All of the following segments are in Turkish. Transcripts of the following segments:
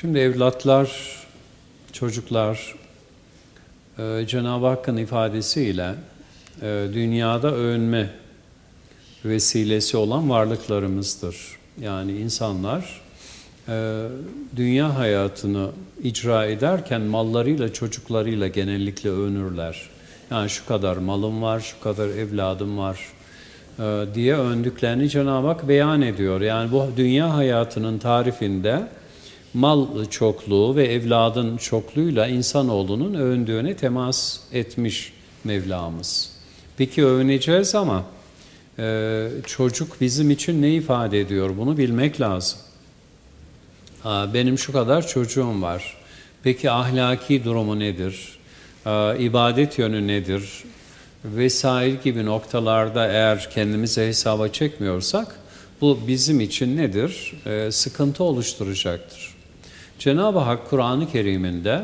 Şimdi evlatlar, çocuklar e, Cenab-ı Hakk'ın ifadesiyle e, dünyada övünme vesilesi olan varlıklarımızdır. Yani insanlar e, dünya hayatını icra ederken mallarıyla, çocuklarıyla genellikle övünürler. Yani şu kadar malım var, şu kadar evladım var diye övündüklerini Cenab-ı Hak beyan ediyor. Yani bu dünya hayatının tarifinde mal çokluğu ve evladın çokluğuyla insanoğlunun övündüğüne temas etmiş Mevlamız. Peki övüneceğiz ama e, çocuk bizim için ne ifade ediyor bunu bilmek lazım. Ha, benim şu kadar çocuğum var. Peki ahlaki durumu nedir? E, ibadet yönü nedir? Vesaire gibi noktalarda eğer kendimize hesaba çekmiyorsak bu bizim için nedir? E, sıkıntı oluşturacaktır. Cenab-ı Hak Kur'an-ı Kerim'inde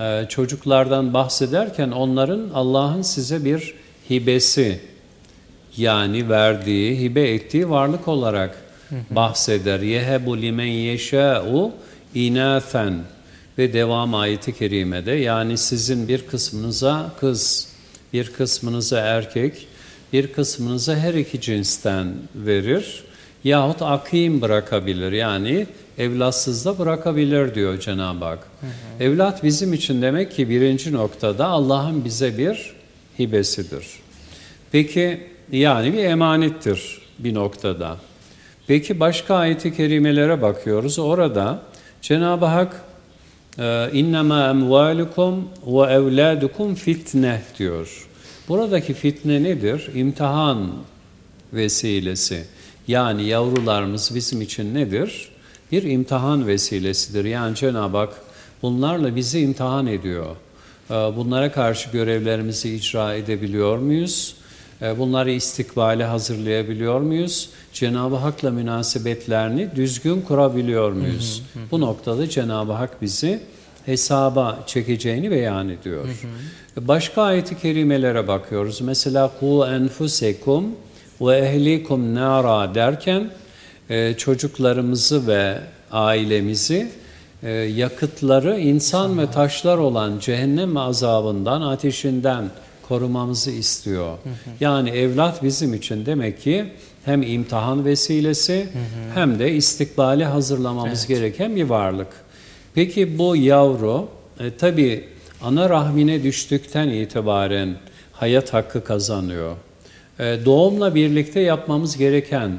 e, çocuklardan bahsederken onların Allah'ın size bir hibesi yani verdiği, hibe ettiği varlık olarak bahseder. Yehebu limen yeşâ'u inâfen ve devam ayeti kerimede yani sizin bir kısmınıza kız, bir kısmınıza erkek, bir kısmınıza her iki cinsten verir yahut akim bırakabilir yani evlatsız da bırakabilir diyor Cenab-ı Hak. Hı hı. Evlat bizim için demek ki birinci noktada Allah'ın bize bir hibesidir. Peki yani bir emanettir bir noktada. Peki başka ayeti kerimelere bakıyoruz. Orada Cenab-ı Hak e, innema emvalukum ve evladukum fitne diyor. Buradaki fitne nedir? İmtihan vesilesi. Yani yavrularımız bizim için nedir? Bir imtihan vesilesidir. Yani Cenab-ı Hak bunlarla bizi imtihan ediyor. Ee, bunlara karşı görevlerimizi icra edebiliyor muyuz? Ee, bunları istikbale hazırlayabiliyor muyuz? Cenab-ı Hak'la münasebetlerini düzgün kurabiliyor muyuz? Hı hı hı. Bu noktada Cenab-ı Hak bizi hesaba çekeceğini beyan ediyor. Hı hı. Başka ayeti kerimelere bakıyoruz. Mesela ku enfusekum ve ehlikum nara derken e, çocuklarımızı ve ailemizi e, yakıtları insan ve taşlar olan cehennem azabından, ateşinden korumamızı istiyor. Yani evlat bizim için demek ki hem imtihan vesilesi hem de istikbali hazırlamamız evet. gereken bir varlık. Peki bu yavru e, tabi ana rahmine düştükten itibaren hayat hakkı kazanıyor. E, doğumla birlikte yapmamız gereken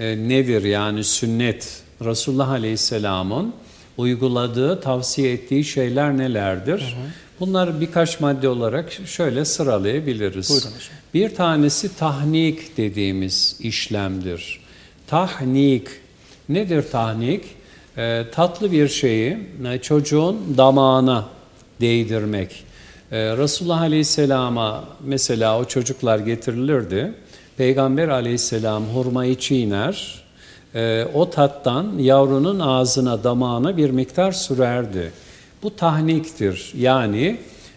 e, nedir? Yani sünnet, Resulullah Aleyhisselam'ın uyguladığı, tavsiye ettiği şeyler nelerdir? Hı hı. Bunları birkaç madde olarak şöyle sıralayabiliriz. Buyurun hocam. Bir tanesi tahnik dediğimiz işlemdir. Tahnik, nedir tahnik? E, tatlı bir şeyi e, çocuğun damağına değdirmek. Ee, Resulullah Aleyhisselam'a mesela o çocuklar getirilirdi. Peygamber Aleyhisselam hurmayı çiğner, e, o tattan yavrunun ağzına, damağına bir miktar sürerdi. Bu tahniktir. Yani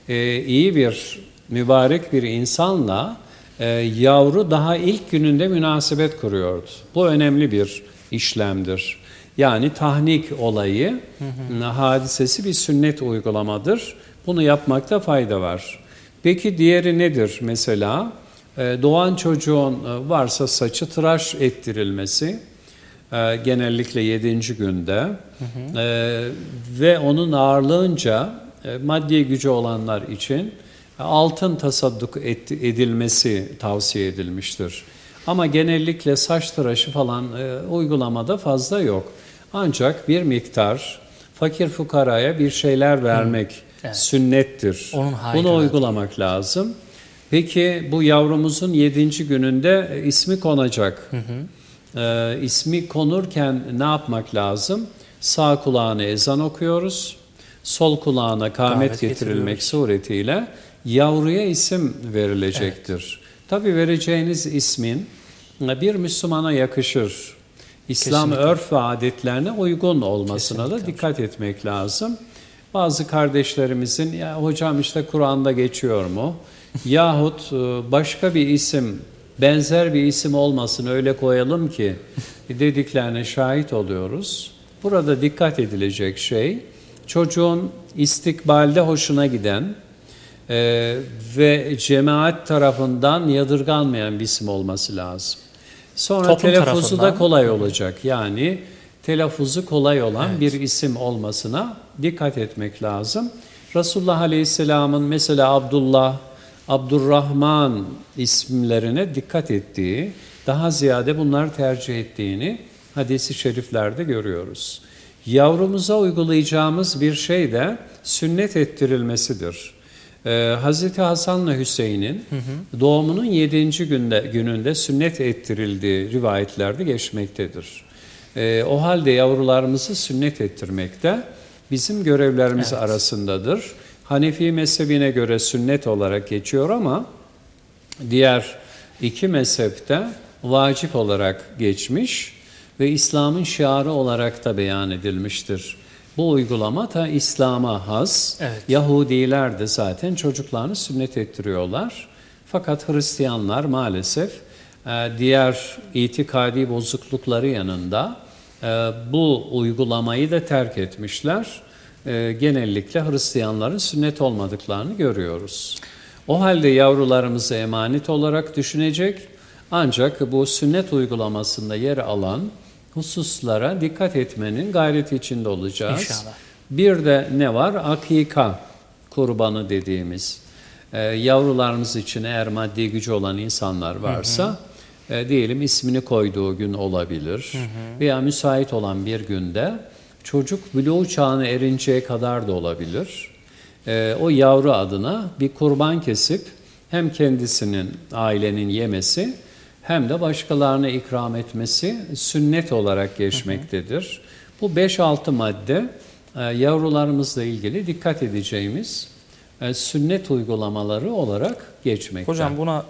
e, iyi bir, mübarek bir insanla e, yavru daha ilk gününde münasebet kuruyordu. Bu önemli bir işlemdir. Yani tahnik olayı, hı hı. hadisesi bir sünnet uygulamadır. Bunu yapmakta fayda var. Peki diğeri nedir mesela? Ee, doğan çocuğun e, varsa saçı tıraş ettirilmesi e, genellikle 7. günde hı hı. E, ve onun ağırlığınca maddi gücü olanlar için altın tasadduk edilmesi tavsiye edilmiştir. Ama genellikle saç tıraşı falan uygulamada fazla yok. Ancak bir miktar fakir fukaraya bir şeyler vermek Hı evet. sünnettir. Onun Bunu uygulamak lazım. Peki bu yavrumuzun yedinci gününde e, ismi konacak. Hı hı. Ee, ismi konurken ne yapmak lazım? Sağ kulağına ezan okuyoruz. Sol kulağına kâmet getirilmek suretiyle yavruya isim verilecektir. Evet. Tabi vereceğiniz ismin e, bir Müslümana yakışır. İslam Kesinlikle. örf ve adetlerine uygun olmasına Kesinlikle. da dikkat etmek lazım. Bazı kardeşlerimizin ya hocam işte Kur'an'da geçiyor mu? Yahut e, başka bir isim, benzer bir isim olmasın öyle koyalım ki dediklerine şahit oluyoruz. Burada dikkat edilecek şey çocuğun istikbalde hoşuna giden e, ve cemaat tarafından yadırganmayan bir isim olması lazım. Sonra Toplum telaffuzu da tarafından. kolay olacak. Yani telaffuzu kolay olan Evet. bir isim olmasına dikkat etmek lazım. Resulullah Aleyhisselam'ın mesela Abdullah, Abdurrahman isimlerine dikkat ettiği, daha ziyade bunları tercih ettiğini hadisi şeriflerde görüyoruz. Yavrumuza uygulayacağımız bir şey de sünnet ettirilmesidir. Ee, Hazreti Hasan'la Hüseyin'in doğumunun 7. günde, gününde sünnet ettirildiği rivayetlerde geçmektedir. Ee, o halde yavrularımızı sünnet ettirmek de bizim görevlerimiz Evet. arasındadır. Hanefi mezhebine göre sünnet olarak geçiyor ama diğer iki mezhepte vacip olarak geçmiş ve İslam'ın şiarı olarak da beyan edilmiştir. Bu uygulama da İslam'a has. Evet. Yahudiler de zaten çocuklarını sünnet ettiriyorlar. Fakat Hristiyanlar maalesef e, diğer itikadi bozuklukları yanında e, bu uygulamayı da terk etmişler. E, Genellikle Hristiyanların sünnet olmadıklarını görüyoruz. O halde yavrularımızı emanet olarak düşünecek ancak bu sünnet uygulamasında yer alan hususlara dikkat etmenin gayreti içinde olacağız. İnşallah. Bir de ne var? Akika kurbanı dediğimiz. Ee, yavrularımız için eğer maddi gücü olan insanlar varsa e, diyelim ismini koyduğu gün olabilir veya müsait olan bir günde çocuk buluğ çağına erinceye kadar da olabilir. Ee, o yavru adına bir kurban kesip hem kendisinin ailenin yemesi hem de başkalarına ikram etmesi sünnet olarak geçmektedir. Bu 5-6 madde e, yavrularımızla ilgili dikkat edeceğimiz e, sünnet uygulamaları olarak geçmekte. Hocam buna